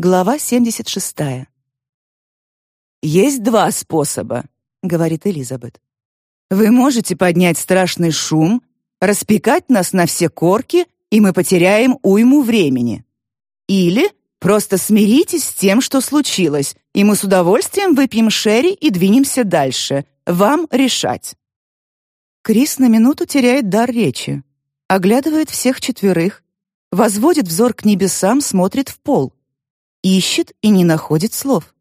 Глава 76. «Есть два способа», — говорит Элизабет. «Вы можете поднять страшный шум, распекать нас на все корки, и мы потеряем уйму времени. Или просто смиритесь с тем, что случилось, и мы с удовольствием выпьем шерри и двинемся дальше. Вам решать». Крис на минуту теряет дар речи, оглядывает всех четверых, возводит взор к небесам, смотрит в пол ищет и не находит слов.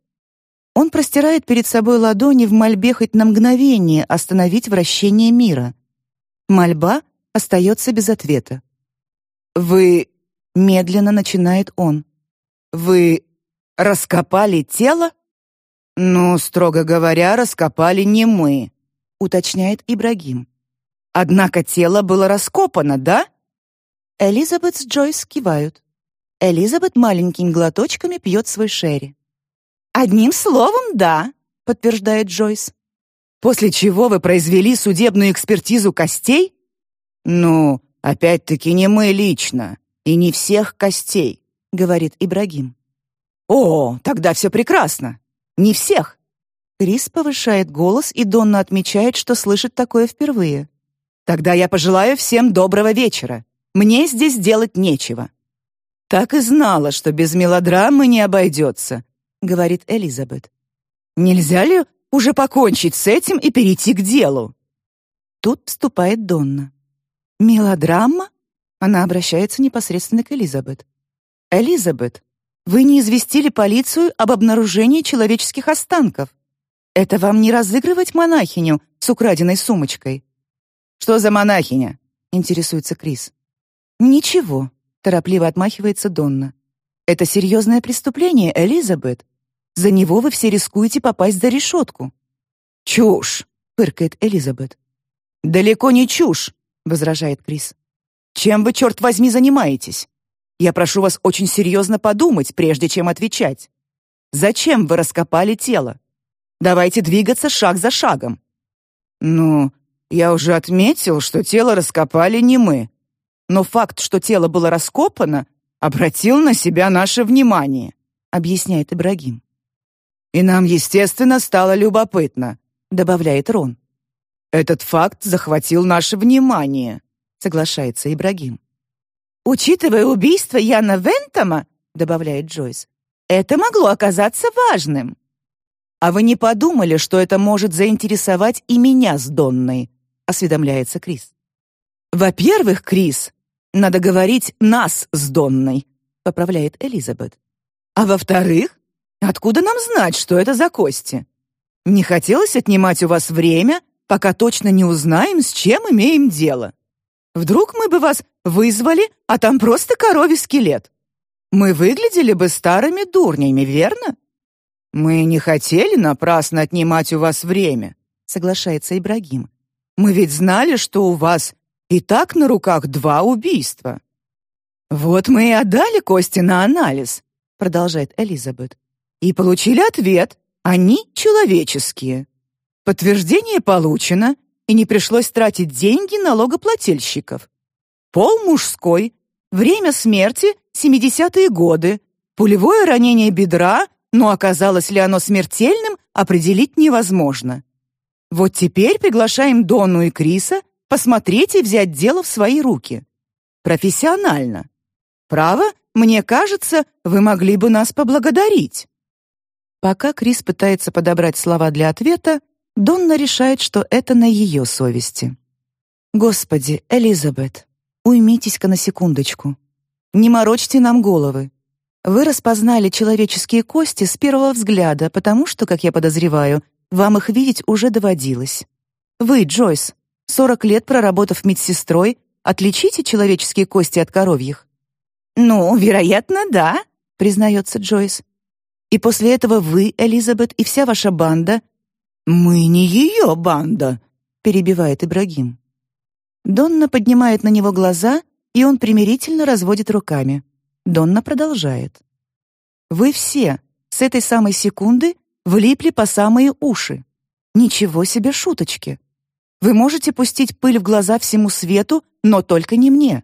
Он простирает перед собой ладони в мольбе хоть на мгновение остановить вращение мира. Мольба остается без ответа. «Вы...» — медленно начинает он. «Вы раскопали тело?» «Ну, строго говоря, раскопали не мы», — уточняет Ибрагим. «Однако тело было раскопано, да?» Элизабет с Джойс кивают. Элизабет маленькими глоточками пьет свой шерри. «Одним словом, да», — подтверждает Джойс. «После чего вы произвели судебную экспертизу костей?» «Ну, опять-таки не мы лично, и не всех костей», — говорит Ибрагим. «О, тогда все прекрасно. Не всех». Крис повышает голос, и Донна отмечает, что слышит такое впервые. «Тогда я пожелаю всем доброго вечера. Мне здесь делать нечего». «Так и знала, что без мелодрамы не обойдется», — говорит Элизабет. «Нельзя ли уже покончить с этим и перейти к делу?» Тут вступает Донна. «Мелодрама?» Она обращается непосредственно к Элизабет. «Элизабет, вы не известили полицию об обнаружении человеческих останков. Это вам не разыгрывать монахиню с украденной сумочкой?» «Что за монахиня?» — интересуется Крис. «Ничего торопливо отмахивается Донна. Это серьезное преступление, Элизабет. За него вы все рискуете попасть за решетку. Чушь, фыркает Элизабет. Далеко не чушь, возражает Крис. Чем вы, черт возьми, занимаетесь? Я прошу вас очень серьезно подумать, прежде чем отвечать. Зачем вы раскопали тело? Давайте двигаться шаг за шагом. Ну, я уже отметил, что тело раскопали не мы, но факт, что тело было раскопано, обратил на себя наше внимание, объясняет Ибрагим. И нам, естественно, стало любопытно, добавляет Рон. Этот факт захватил наше внимание, соглашается Ибрагим. Учитывая убийство Яна Вентома, добавляет Джойс, это могло оказаться важным. А вы не подумали, что это может заинтересовать и меня с Донной? осведомляется Крис. Во-первых, Крис, надо говорить «нас» с Донной», — поправляет Элизабет. А во-вторых, откуда нам знать, что это за кости? Не хотелось отнимать у вас время, пока точно не узнаем, с чем имеем дело. Вдруг мы бы вас вызвали, а там просто коровий скелет. Мы выглядели бы старыми дурнями, верно? Мы не хотели напрасно отнимать у вас время, соглашается Ибрагим. Мы ведь знали, что у вас и так на руках два убийства. Вот мы и отдали кости на анализ, продолжает Элизабет. И получили ответ: они человеческие. Подтверждение получено, и не пришлось тратить деньги налогоплательщиков. Пол мужской, время смерти 70-е годы, пулевое ранение бедра, но оказалось ли оно смертельным, определить невозможно. Вот теперь приглашаем Дону и Криса посмотреть и взять дело в свои руки. Профессионально. Право, мне кажется, вы могли бы нас поблагодарить. Пока Крис пытается подобрать слова для ответа, Донна решает, что это на ее совести. Господи, Элизабет, уймитесь-ка на секундочку. Не морочьте нам головы. Вы распознали человеческие кости с первого взгляда, потому что, как я подозреваю, вам их видеть уже доводилось. Вы, Джойс, Сорок лет проработав медсестрой, отличите человеческие кости от коровьих? Ну, вероятно, да, признается Джойс. И после этого вы, Элизабет, и вся ваша банда... Мы не ее банда, перебивает Ибрагим. Донна поднимает на него глаза, и он примирительно разводит руками. Донна продолжает. Вы все с этой самой секунды влипли по самые уши. Ничего себе шуточки. Вы можете пустить пыль в глаза всему свету, но только не мне.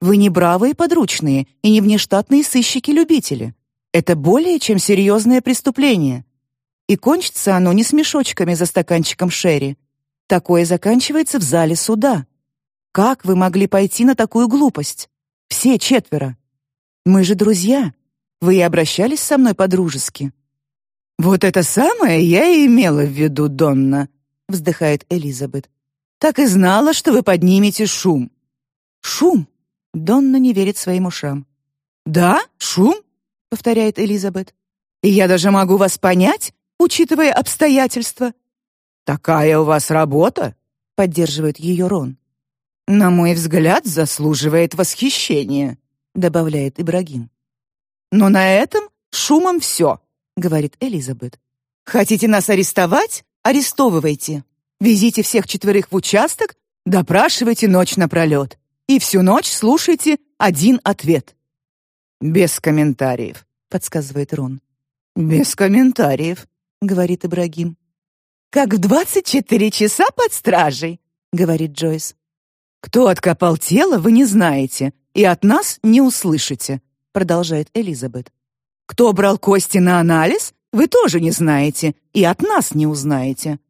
Вы не бравые подручные и не внештатные сыщики-любители. Это более чем серьезное преступление. И кончится оно не с мешочками за стаканчиком шерри. Такое заканчивается в зале суда. Как вы могли пойти на такую глупость? Все четверо. Мы же друзья. Вы и обращались со мной по-дружески. Вот это самое я и имела в виду, Донна, вздыхает Элизабет. Так и знала, что вы поднимете шум. Шум? Донна не верит своим ушам. Да, шум, повторяет Элизабет. И я даже могу вас понять, учитывая обстоятельства. Такая у вас работа, поддерживает ее Рон. На мой взгляд, заслуживает восхищения, добавляет Ибрагим. Но на этом шумом все, говорит Элизабет. Хотите нас арестовать? Арестовывайте. Везите всех четверых в участок, допрашивайте ночь напролет. И всю ночь слушайте один ответ. Без комментариев, подсказывает Рон. Без комментариев, говорит Ибрагим. Как в двадцать четыре часа под стражей, говорит Джойс. Кто откопал тело, вы не знаете, и от нас не услышите, продолжает Элизабет. Кто брал кости на анализ, вы тоже не знаете и от нас не узнаете.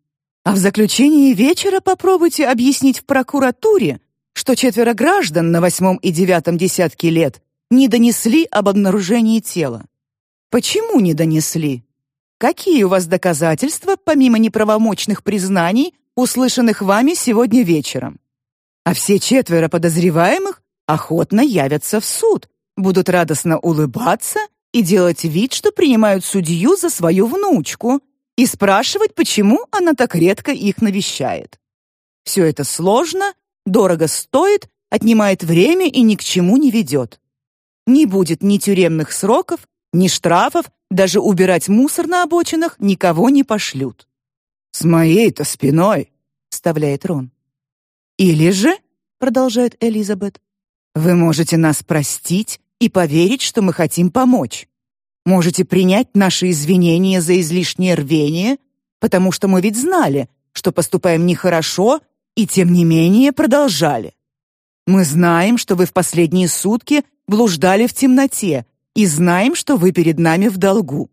А в заключении вечера попробуйте объяснить в прокуратуре, что четверо граждан на восьмом и девятом десятке лет не донесли об обнаружении тела. Почему не донесли? Какие у вас доказательства, помимо неправомочных признаний, услышанных вами сегодня вечером? А все четверо подозреваемых охотно явятся в суд, будут радостно улыбаться и делать вид, что принимают судью за свою внучку, и спрашивать, почему она так редко их навещает. Все это сложно, дорого стоит, отнимает время и ни к чему не ведет. Не будет ни тюремных сроков, ни штрафов, даже убирать мусор на обочинах никого не пошлют. С моей-то спиной, вставляет Рон. Или же, продолжает Элизабет, вы можете нас простить и поверить, что мы хотим помочь. Можете принять наши извинения за излишнее рвение, потому что мы ведь знали, что поступаем нехорошо, и тем не менее продолжали. Мы знаем, что вы в последние сутки блуждали в темноте, и знаем, что вы перед нами в долгу.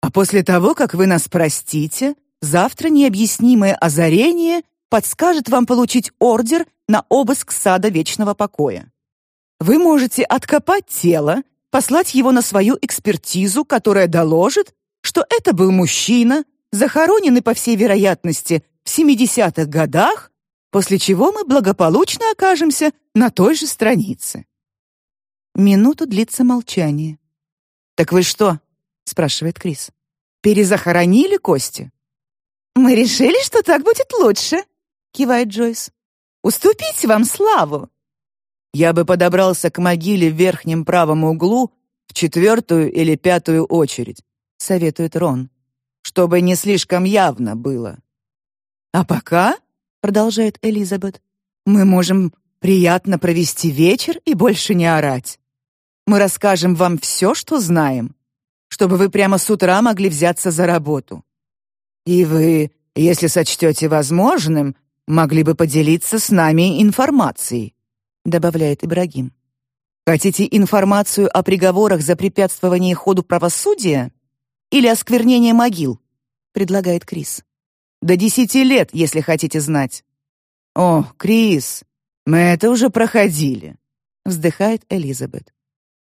А после того, как вы нас простите, завтра необъяснимое озарение подскажет вам получить ордер на обыск сада вечного покоя. Вы можете откопать тело, послать его на свою экспертизу, которая доложит, что это был мужчина, захороненный по всей вероятности в 70-х годах, после чего мы благополучно окажемся на той же странице. Минуту длится молчание. Так вы что? спрашивает Крис. Перезахоронили кости? Мы решили, что так будет лучше, кивает Джойс. Уступить вам славу. Я бы подобрался к могиле в верхнем правом углу в четвертую или пятую очередь, советует Рон, чтобы не слишком явно было. А пока, продолжает Элизабет, мы можем приятно провести вечер и больше не орать. Мы расскажем вам все, что знаем, чтобы вы прямо с утра могли взяться за работу. И вы, если сочтете возможным, могли бы поделиться с нами информацией, добавляет Ибрагим. Хотите информацию о приговорах за препятствование ходу правосудия или осквернение могил? предлагает Крис. До десяти лет, если хотите знать. О, Крис, мы это уже проходили, вздыхает Элизабет.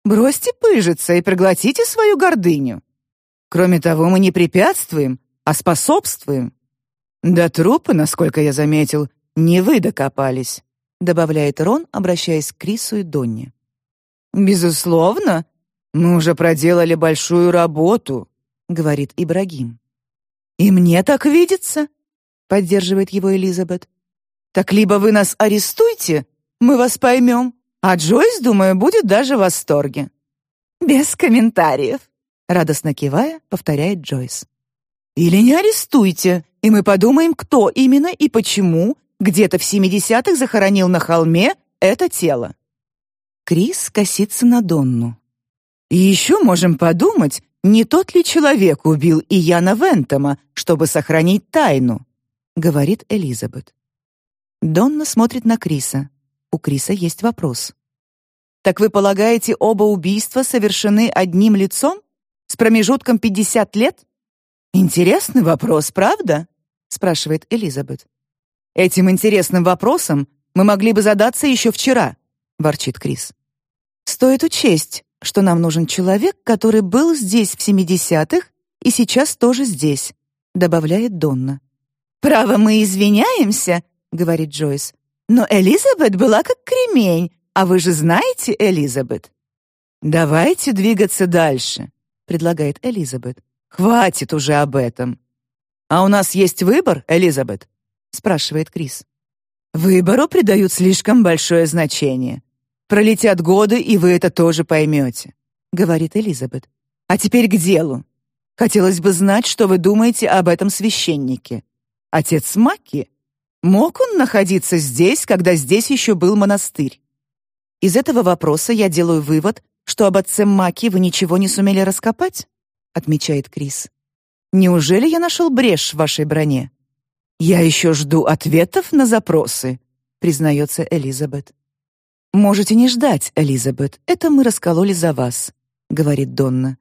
Бросьте пыжиться и проглотите свою гордыню. Кроме того, мы не препятствуем, а способствуем. До трупа, насколько я заметил, не вы докопались, добавляет Рон, обращаясь к Крису и Донне. Безусловно, мы уже проделали большую работу, говорит Ибрагим. И мне так видится, поддерживает его Элизабет. Так либо вы нас арестуйте, мы вас поймем, а Джойс, думаю, будет даже в восторге. Без комментариев, радостно кивая, повторяет Джойс. Или не арестуйте, и мы подумаем, кто именно и почему где-то в 70-х захоронил на холме это тело. Крис косится на Донну. И еще можем подумать, не тот ли человек убил Ияна Вентома, чтобы сохранить тайну, говорит Элизабет. Донна смотрит на Криса. У Криса есть вопрос. Так вы полагаете, оба убийства совершены одним лицом? С промежутком 50 лет? Интересный вопрос, правда? спрашивает Элизабет. Этим интересным вопросом мы могли бы задаться еще вчера, ворчит Крис. Стоит учесть, что нам нужен человек, который был здесь в 70-х и сейчас тоже здесь, добавляет Донна. Право, мы извиняемся, говорит Джойс. Но Элизабет была как кремень, а вы же знаете Элизабет. Давайте двигаться дальше, предлагает Элизабет. Хватит уже об этом. А у нас есть выбор, Элизабет? Спрашивает Крис. Выбору придают слишком большое значение. Пролетят годы, и вы это тоже поймете», — говорит Элизабет. «А теперь к делу. Хотелось бы знать, что вы думаете об этом священнике. Отец Маки? Мог он находиться здесь, когда здесь еще был монастырь?» Из этого вопроса я делаю вывод, что об отце Маки вы ничего не сумели раскопать, отмечает Крис. Неужели я нашел брешь в вашей броне? Я еще жду ответов на запросы, признается Элизабет. Можете не ждать, Элизабет. Это мы раскололи за вас, говорит Донна.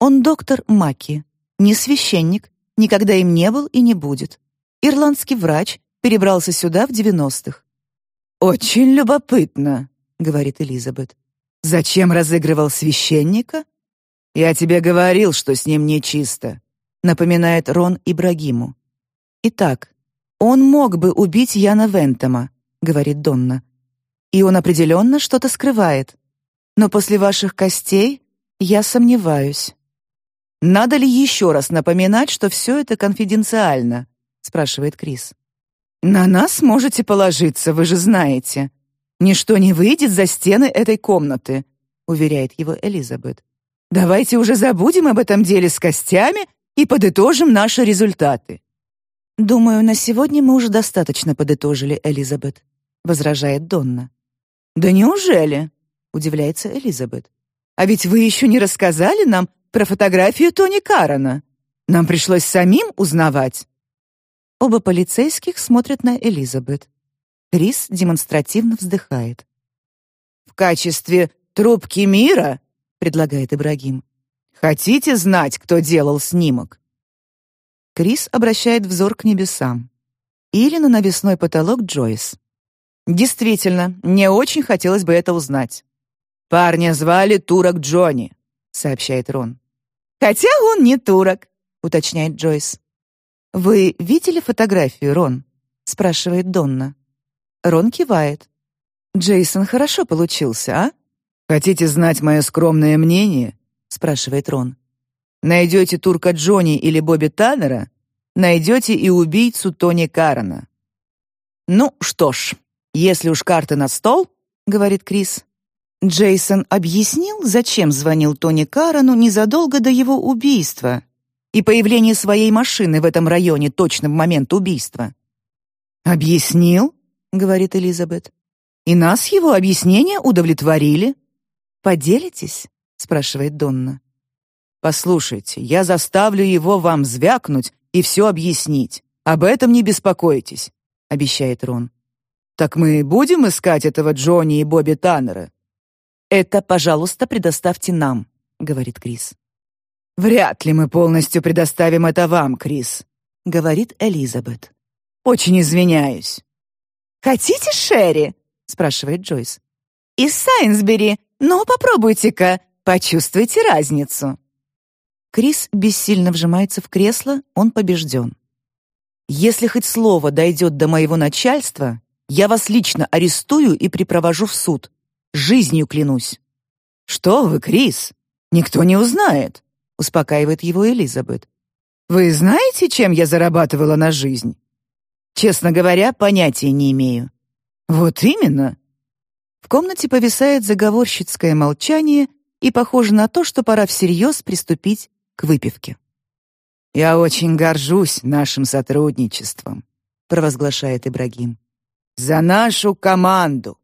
Он доктор Маки, не священник, никогда им не был и не будет. Ирландский врач перебрался сюда в девяностых. Очень любопытно, говорит Элизабет. Зачем разыгрывал священника? Я тебе говорил, что с ним нечисто, напоминает Рон Ибрагиму. Итак, он мог бы убить Яна Вентома, говорит Донна. И он определенно что-то скрывает. Но после ваших костей я сомневаюсь. Надо ли еще раз напоминать, что все это конфиденциально? спрашивает Крис. На нас можете положиться, вы же знаете. Ничто не выйдет за стены этой комнаты, уверяет его Элизабет. Давайте уже забудем об этом деле с костями и подытожим наши результаты. Думаю, на сегодня мы уже достаточно подытожили, Элизабет, возражает Донна. Да неужели? удивляется Элизабет. А ведь вы еще не рассказали нам про фотографию Тони Карана. Нам пришлось самим узнавать. Оба полицейских смотрят на Элизабет. Крис демонстративно вздыхает. В качестве трубки мира, предлагает Ибрагим. Хотите знать, кто делал снимок? Крис обращает взор к небесам или на навесной потолок Джойс. Действительно, мне очень хотелось бы это узнать. Парня звали Турок Джонни, сообщает Рон. Хотя он не турок, уточняет Джойс. Вы видели фотографию, Рон? спрашивает Донна. Рон кивает. Джейсон хорошо получился, а? Хотите знать мое скромное мнение? спрашивает Рон. Найдете турка Джонни или Бобби Таннера, найдете и убийцу Тони Карана. Ну что ж, если уж карты на стол, говорит Крис. Джейсон объяснил, зачем звонил Тони Карану незадолго до его убийства и появления своей машины в этом районе точно в момент убийства. Объяснил, говорит Элизабет. И нас его объяснения удовлетворили. Поделитесь? спрашивает Донна. Послушайте, я заставлю его вам звякнуть и все объяснить. Об этом не беспокойтесь, обещает Рон. Так мы будем искать этого Джонни и Бобби Таннера. Это, пожалуйста, предоставьте нам, говорит Крис. Вряд ли мы полностью предоставим это вам, Крис, говорит Элизабет. Очень извиняюсь. Хотите Шерри? спрашивает Джойс. Из Сайнсбери, но попробуйте-ка, почувствуйте разницу. Крис бессильно вжимается в кресло, он побежден. Если хоть слово дойдет до моего начальства, я вас лично арестую и припровожу в суд. Жизнью клянусь. Что вы, Крис? Никто не узнает, успокаивает его Элизабет. Вы знаете, чем я зарабатывала на жизнь? Честно говоря, понятия не имею. Вот именно. В комнате повисает заговорщицкое молчание, и похоже на то, что пора всерьез приступить к выпивке. Я очень горжусь нашим сотрудничеством, провозглашает Ибрагим. За нашу команду!